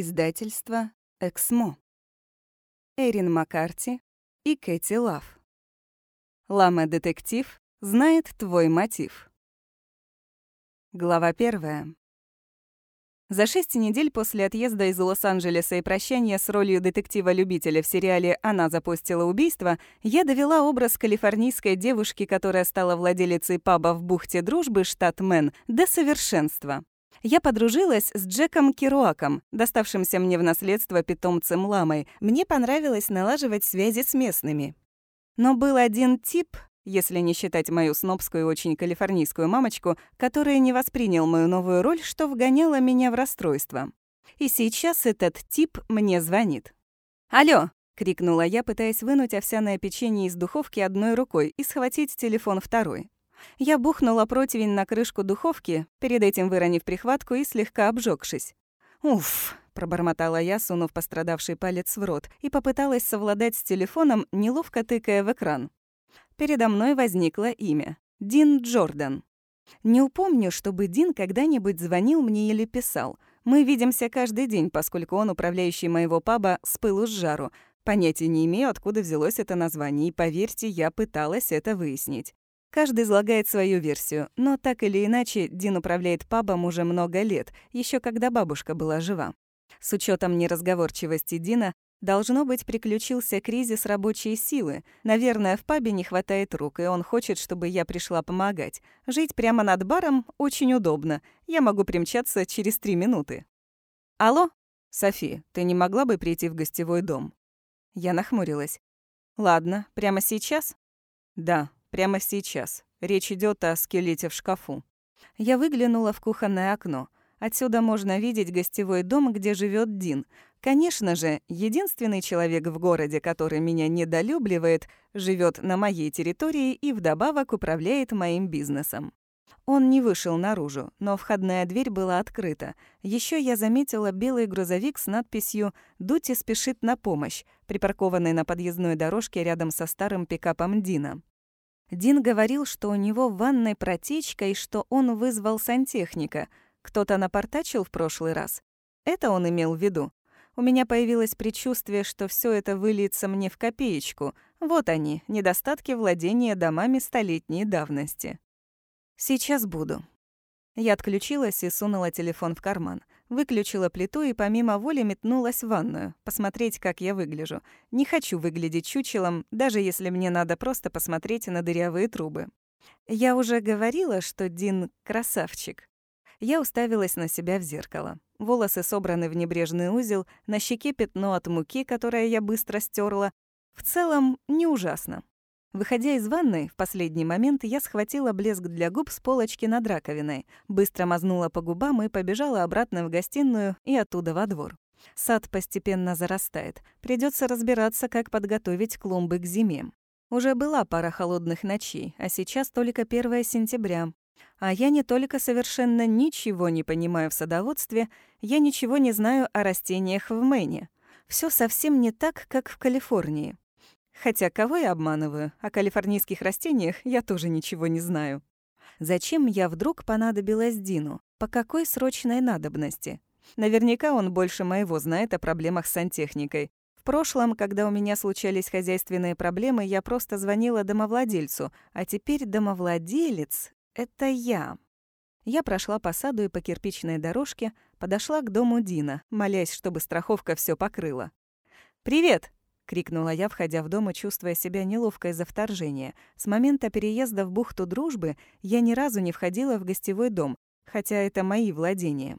Издательство «Эксмо». Эрин Маккарти и Кэти Лав. Лама-детектив знает твой мотив. Глава первая. За шесть недель после отъезда из Лос-Анджелеса и прощания с ролью детектива-любителя в сериале «Она запустила убийство», я довела образ калифорнийской девушки, которая стала владелицей паба в бухте Дружбы, штат Мэн, до совершенства. Я подружилась с Джеком Керуаком, доставшимся мне в наследство питомцем ламой. Мне понравилось налаживать связи с местными. Но был один тип, если не считать мою снобскую очень калифорнийскую мамочку, который не воспринял мою новую роль, что вгоняло меня в расстройство. И сейчас этот тип мне звонит. «Алло!» — крикнула я, пытаясь вынуть овсяное печенье из духовки одной рукой и схватить телефон второй. Я бухнула противень на крышку духовки, перед этим выронив прихватку и слегка обжегшись. «Уф!» — пробормотала я, сунув пострадавший палец в рот, и попыталась совладать с телефоном, неловко тыкая в экран. Передо мной возникло имя. Дин Джордан. Не упомню, чтобы Дин когда-нибудь звонил мне или писал. Мы видимся каждый день, поскольку он управляющий моего паба с пылу с жару. Понятия не имею, откуда взялось это название, и, поверьте, я пыталась это выяснить. Каждый излагает свою версию, но так или иначе Дин управляет пабом уже много лет, еще когда бабушка была жива. С учетом неразговорчивости Дина, Должно быть, приключился кризис рабочей силы. Наверное, в пабе не хватает рук, и он хочет, чтобы я пришла помогать. Жить прямо над баром очень удобно. Я могу примчаться через три минуты. «Алло? Софи, ты не могла бы прийти в гостевой дом?» Я нахмурилась. «Ладно, прямо сейчас?» «Да, прямо сейчас. Речь идет о скелете в шкафу». Я выглянула в кухонное окно. Отсюда можно видеть гостевой дом, где живет Дин. Конечно же, единственный человек в городе, который меня недолюбливает, живет на моей территории и вдобавок управляет моим бизнесом. Он не вышел наружу, но входная дверь была открыта. Еще я заметила белый грузовик с надписью «Дути спешит на помощь», припаркованный на подъездной дорожке рядом со старым пикапом Дина. Дин говорил, что у него в ванной протечка и что он вызвал сантехника. Кто-то напортачил в прошлый раз. Это он имел в виду. У меня появилось предчувствие, что все это выльется мне в копеечку. Вот они, недостатки владения домами столетней давности. Сейчас буду. Я отключилась и сунула телефон в карман. Выключила плиту и помимо воли метнулась в ванную, посмотреть, как я выгляжу. Не хочу выглядеть чучелом, даже если мне надо просто посмотреть на дырявые трубы. Я уже говорила, что Дин — красавчик. Я уставилась на себя в зеркало. Волосы собраны в небрежный узел, на щеке пятно от муки, которое я быстро стерла. В целом, не ужасно. Выходя из ванной, в последний момент я схватила блеск для губ с полочки над раковиной, быстро мазнула по губам и побежала обратно в гостиную и оттуда во двор. Сад постепенно зарастает. Придется разбираться, как подготовить клумбы к зиме. Уже была пара холодных ночей, а сейчас только 1 сентября. А я не только совершенно ничего не понимаю в садоводстве, я ничего не знаю о растениях в Мэне. Все совсем не так, как в Калифорнии. Хотя кого я обманываю? О калифорнийских растениях я тоже ничего не знаю. Зачем я вдруг понадобилась Дину? По какой срочной надобности? Наверняка он больше моего знает о проблемах с сантехникой. В прошлом, когда у меня случались хозяйственные проблемы, я просто звонила домовладельцу, а теперь домовладелец это я. Я прошла по саду и по кирпичной дорожке, подошла к дому Дина, молясь, чтобы страховка все покрыла. «Привет!» — крикнула я, входя в дом и чувствуя себя неловко из-за вторжения. С момента переезда в бухту Дружбы я ни разу не входила в гостевой дом, хотя это мои владения.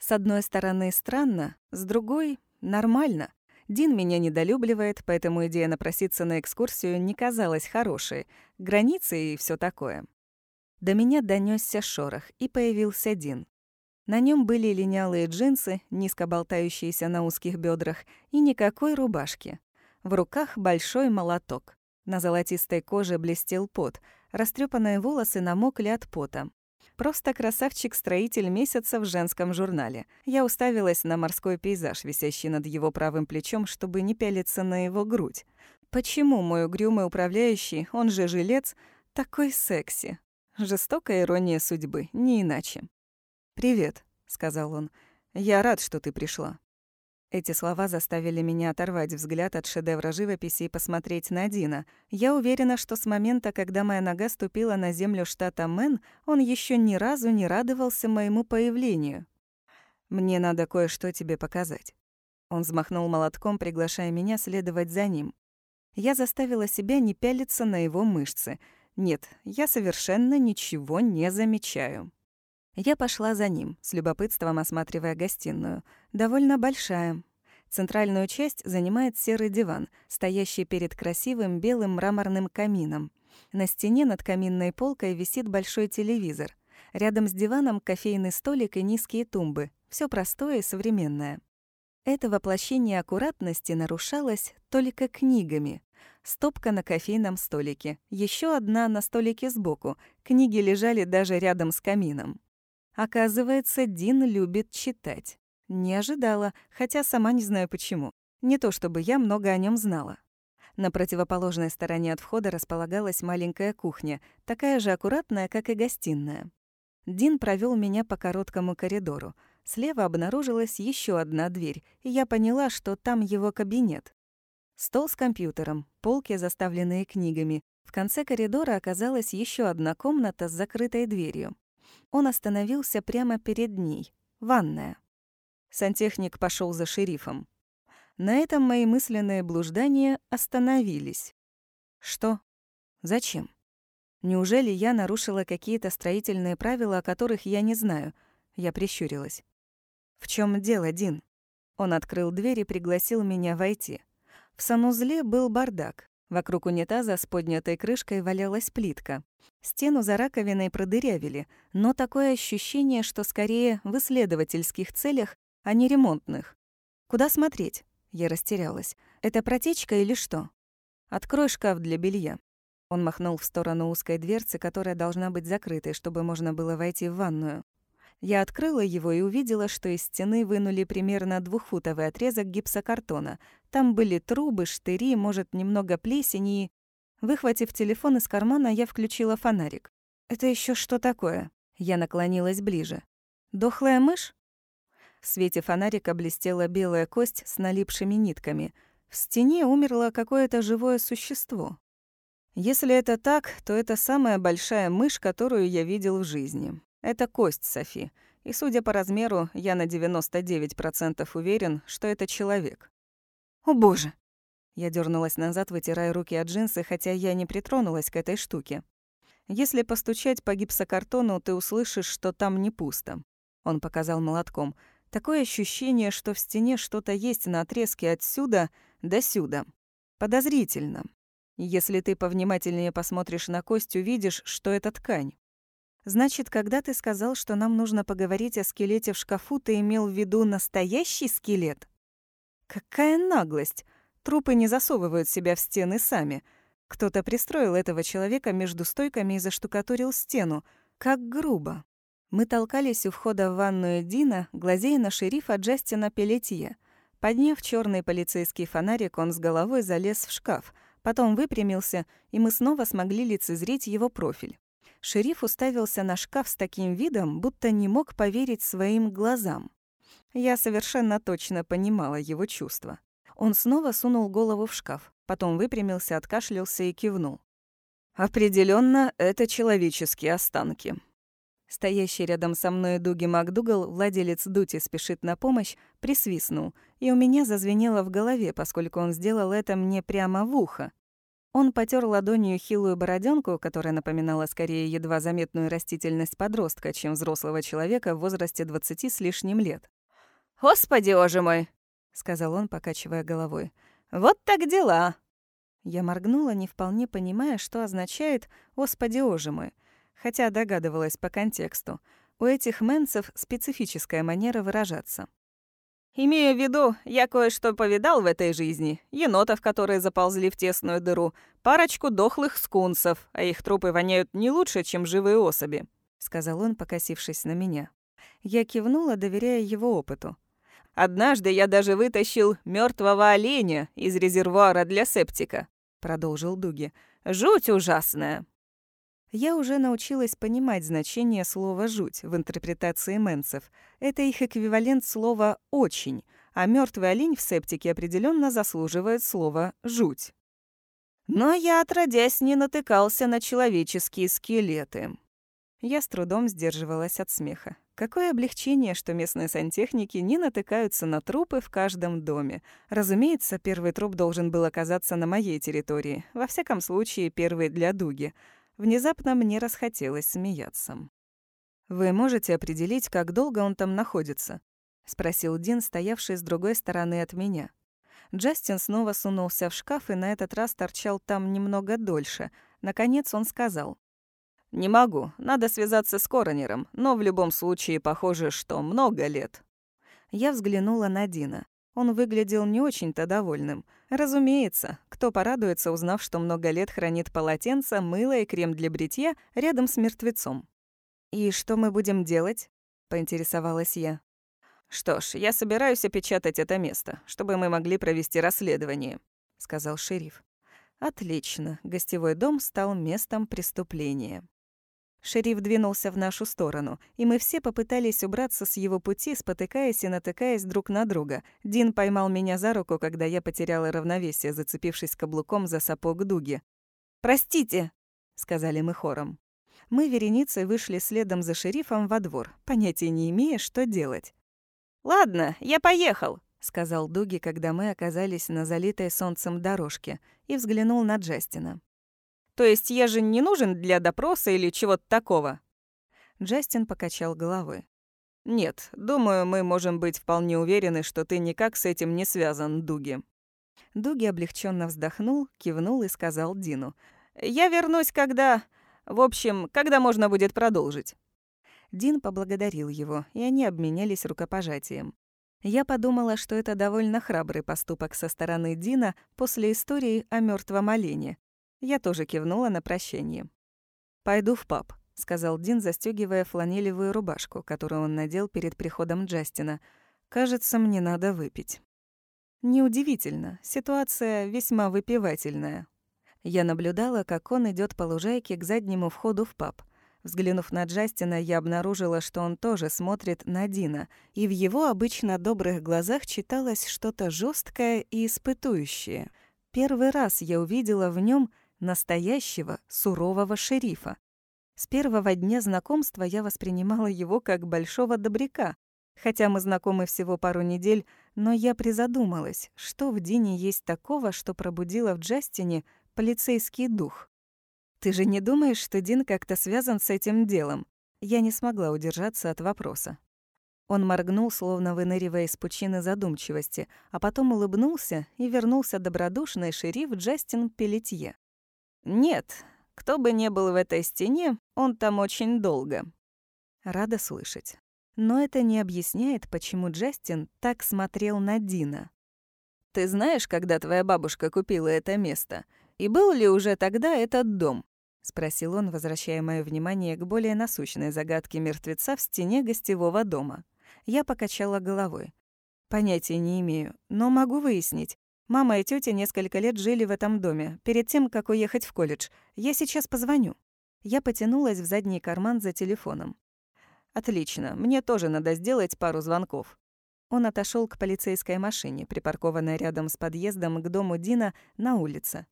С одной стороны странно, с другой — нормально. Дин меня недолюбливает, поэтому идея напроситься на экскурсию не казалась хорошей. Границы и все такое. До меня донесся шорох, и появился Дин. На нем были линялые джинсы, низко болтающиеся на узких бедрах, и никакой рубашки. В руках большой молоток. На золотистой коже блестел пот, растрепанные волосы намокли от пота. Просто красавчик-строитель месяца в женском журнале. Я уставилась на морской пейзаж, висящий над его правым плечом, чтобы не пялиться на его грудь. Почему мой угрюмый управляющий, он же жилец, такой секси? Жестокая ирония судьбы, не иначе. «Привет», — сказал он. «Я рад, что ты пришла». Эти слова заставили меня оторвать взгляд от шедевра живописи и посмотреть на Дина. Я уверена, что с момента, когда моя нога ступила на землю штата Мэн, он еще ни разу не радовался моему появлению. «Мне надо кое-что тебе показать». Он взмахнул молотком, приглашая меня следовать за ним. Я заставила себя не пялиться на его мышцы. Нет, я совершенно ничего не замечаю. Я пошла за ним, с любопытством осматривая гостиную. Довольно большая. Центральную часть занимает серый диван, стоящий перед красивым белым мраморным камином. На стене над каминной полкой висит большой телевизор. Рядом с диваном кофейный столик и низкие тумбы. Все простое и современное. Это воплощение аккуратности нарушалось только книгами. Стопка на кофейном столике, еще одна на столике сбоку. Книги лежали даже рядом с камином. Оказывается, Дин любит читать. Не ожидала, хотя сама не знаю почему. Не то чтобы я много о нем знала. На противоположной стороне от входа располагалась маленькая кухня, такая же аккуратная, как и гостиная. Дин провел меня по короткому коридору. Слева обнаружилась еще одна дверь, и я поняла, что там его кабинет. Стол с компьютером, полки, заставленные книгами. В конце коридора оказалась еще одна комната с закрытой дверью. Он остановился прямо перед ней. Ванная. Сантехник пошел за шерифом. На этом мои мысленные блуждания остановились. Что? Зачем? Неужели я нарушила какие-то строительные правила, о которых я не знаю? Я прищурилась. В чем дело, Дин? Он открыл дверь и пригласил меня войти. В санузле был бардак. Вокруг унитаза с поднятой крышкой валялась плитка. Стену за раковиной продырявили, но такое ощущение, что скорее в исследовательских целях, а не ремонтных. Куда смотреть? Я растерялась. Это протечка или что? Открой шкаф для белья. Он махнул в сторону узкой дверцы, которая должна быть закрытой, чтобы можно было войти в ванную. Я открыла его и увидела, что из стены вынули примерно двухфутовый отрезок гипсокартона. Там были трубы, штыри, может, немного плесени. Выхватив телефон из кармана, я включила фонарик. «Это еще что такое?» Я наклонилась ближе. «Дохлая мышь?» В свете фонарика блестела белая кость с налипшими нитками. В стене умерло какое-то живое существо. Если это так, то это самая большая мышь, которую я видел в жизни. Это кость, Софи. И, судя по размеру, я на 99% уверен, что это человек. О боже! Я дернулась назад, вытирая руки от джинсы, хотя я не притронулась к этой штуке. Если постучать по гипсокартону, ты услышишь, что там не пусто. Он показал молотком. Такое ощущение, что в стене что-то есть на отрезке отсюда до сюда. Подозрительно. Если ты повнимательнее посмотришь на кость, увидишь, что это ткань. Значит, когда ты сказал, что нам нужно поговорить о скелете в шкафу, ты имел в виду настоящий скелет? Какая наглость! Трупы не засовывают себя в стены сами. Кто-то пристроил этого человека между стойками и заштукатурил стену. Как грубо. Мы толкались у входа в ванную Дина, глазея на шерифа Джастина Пелетье. Подняв черный полицейский фонарик, он с головой залез в шкаф, потом выпрямился, и мы снова смогли лицезреть его профиль. Шериф уставился на шкаф с таким видом, будто не мог поверить своим глазам. Я совершенно точно понимала его чувства. Он снова сунул голову в шкаф, потом выпрямился, откашлялся и кивнул. Определенно, это человеческие останки. Стоящий рядом со мной Дуги МакДугал, владелец Дути «Спешит на помощь», присвистнул, и у меня зазвенело в голове, поскольку он сделал это мне прямо в ухо. Он потер ладонью хилую бороденку, которая напоминала скорее едва заметную растительность подростка, чем взрослого человека в возрасте двадцати с лишним лет. «Господи, оже мой!» — сказал он, покачивая головой. «Вот так дела!» Я моргнула, не вполне понимая, что означает «Господи, оже мой!», хотя догадывалась по контексту. У этих мэнцев специфическая манера выражаться. Имею в виду, я кое-что повидал в этой жизни. Енотов, которые заползли в тесную дыру, парочку дохлых скунсов, а их трупы воняют не лучше, чем живые особи», — сказал он, покосившись на меня. Я кивнула, доверяя его опыту. «Однажды я даже вытащил мертвого оленя из резервуара для септика», — продолжил Дуги. «Жуть ужасная». Я уже научилась понимать значение слова «жуть» в интерпретации Мэнсов. Это их эквивалент слова «очень», а мертвый олень в септике определенно заслуживает слова «жуть». Но я, отродясь, не натыкался на человеческие скелеты. Я с трудом сдерживалась от смеха. Какое облегчение, что местные сантехники не натыкаются на трупы в каждом доме. Разумеется, первый труп должен был оказаться на моей территории. Во всяком случае, первый для Дуги. Внезапно мне расхотелось смеяться. «Вы можете определить, как долго он там находится?» — спросил Дин, стоявший с другой стороны от меня. Джастин снова сунулся в шкаф и на этот раз торчал там немного дольше. Наконец он сказал. «Не могу. Надо связаться с коронером, но в любом случае похоже, что много лет». Я взглянула на Дина. Он выглядел не очень-то довольным. Разумеется, кто порадуется, узнав, что много лет хранит полотенце, мыло и крем для бритья рядом с мертвецом. «И что мы будем делать?» — поинтересовалась я. «Что ж, я собираюсь опечатать это место, чтобы мы могли провести расследование», — сказал шериф. «Отлично. Гостевой дом стал местом преступления». Шериф двинулся в нашу сторону, и мы все попытались убраться с его пути, спотыкаясь и натыкаясь друг на друга. Дин поймал меня за руку, когда я потеряла равновесие, зацепившись каблуком за сапог дуги. «Простите!» — сказали мы хором. Мы вереницей вышли следом за шерифом во двор, понятия не имея, что делать. «Ладно, я поехал», — сказал Дуги, когда мы оказались на залитой солнцем дорожке, и взглянул на Джастина. То есть я же не нужен для допроса или чего-то такого?» Джастин покачал головой. «Нет, думаю, мы можем быть вполне уверены, что ты никак с этим не связан, Дуги». Дуги облегченно вздохнул, кивнул и сказал Дину. «Я вернусь, когда... В общем, когда можно будет продолжить». Дин поблагодарил его, и они обменялись рукопожатием. Я подумала, что это довольно храбрый поступок со стороны Дина после истории о мертвом олене, я тоже кивнула на прощение. «Пойду в паб», — сказал Дин, застегивая фланелевую рубашку, которую он надел перед приходом Джастина. «Кажется, мне надо выпить». Неудивительно, ситуация весьма выпивательная. Я наблюдала, как он идет по лужайке к заднему входу в паб. Взглянув на Джастина, я обнаружила, что он тоже смотрит на Дина, и в его обычно добрых глазах читалось что-то жесткое и испытующее. Первый раз я увидела в нем настоящего сурового шерифа. С первого дня знакомства я воспринимала его как большого добряка. Хотя мы знакомы всего пару недель, но я призадумалась, что в Дине есть такого, что пробудило в Джастине полицейский дух. «Ты же не думаешь, что Дин как-то связан с этим делом?» Я не смогла удержаться от вопроса. Он моргнул, словно выныривая из пучины задумчивости, а потом улыбнулся и вернулся добродушный шериф Джастин Пелетье. «Нет, кто бы ни был в этой стене, он там очень долго». Рада слышать. Но это не объясняет, почему Джастин так смотрел на Дина. «Ты знаешь, когда твоя бабушка купила это место? И был ли уже тогда этот дом?» — спросил он, возвращая мое внимание к более насущной загадке мертвеца в стене гостевого дома. Я покачала головой. «Понятия не имею, но могу выяснить. Мама и тетя несколько лет жили в этом доме, перед тем, как уехать в колледж. Я сейчас позвоню». Я потянулась в задний карман за телефоном. «Отлично, мне тоже надо сделать пару звонков». Он отошел к полицейской машине, припаркованной рядом с подъездом к дому Дина на улице.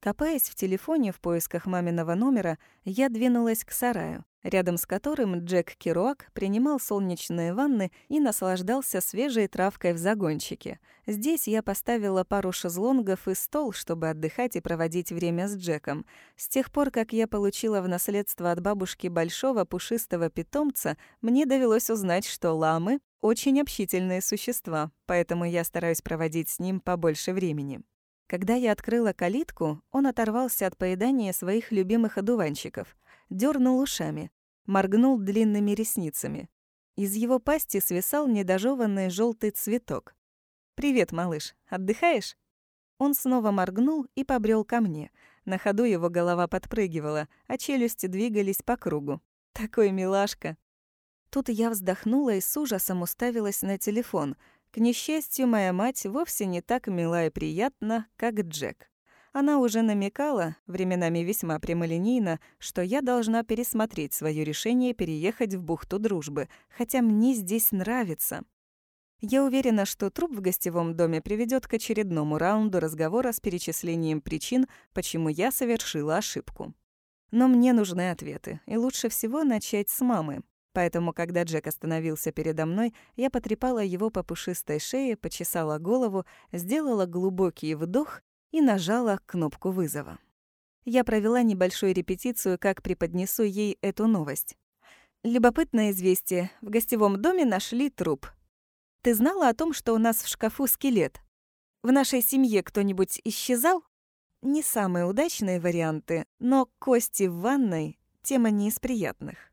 Копаясь в телефоне в поисках маминого номера, я двинулась к сараю рядом с которым Джек Керуак принимал солнечные ванны и наслаждался свежей травкой в загончике. Здесь я поставила пару шезлонгов и стол, чтобы отдыхать и проводить время с Джеком. С тех пор, как я получила в наследство от бабушки большого пушистого питомца, мне довелось узнать, что ламы — очень общительные существа, поэтому я стараюсь проводить с ним побольше времени. Когда я открыла калитку, он оторвался от поедания своих любимых одуванчиков дернул ушами, моргнул длинными ресницами. Из его пасти свисал недожеванный желтый цветок. «Привет, малыш, отдыхаешь?» Он снова моргнул и побрел ко мне. На ходу его голова подпрыгивала, а челюсти двигались по кругу. Такой милашка. Тут я вздохнула и с ужасом уставилась на телефон. К несчастью, моя мать вовсе не так мила и приятна, как Джек. Она уже намекала, временами весьма прямолинейно, что я должна пересмотреть свое решение переехать в бухту дружбы, хотя мне здесь нравится. Я уверена, что труп в гостевом доме приведет к очередному раунду разговора с перечислением причин, почему я совершила ошибку. Но мне нужны ответы, и лучше всего начать с мамы. Поэтому, когда Джек остановился передо мной, я потрепала его по пушистой шее, почесала голову, сделала глубокий вдох и нажала кнопку вызова. Я провела небольшую репетицию, как преподнесу ей эту новость. Любопытное известие. В гостевом доме нашли труп. Ты знала о том, что у нас в шкафу скелет? В нашей семье кто-нибудь исчезал? Не самые удачные варианты, но кости в ванной — тема не из приятных.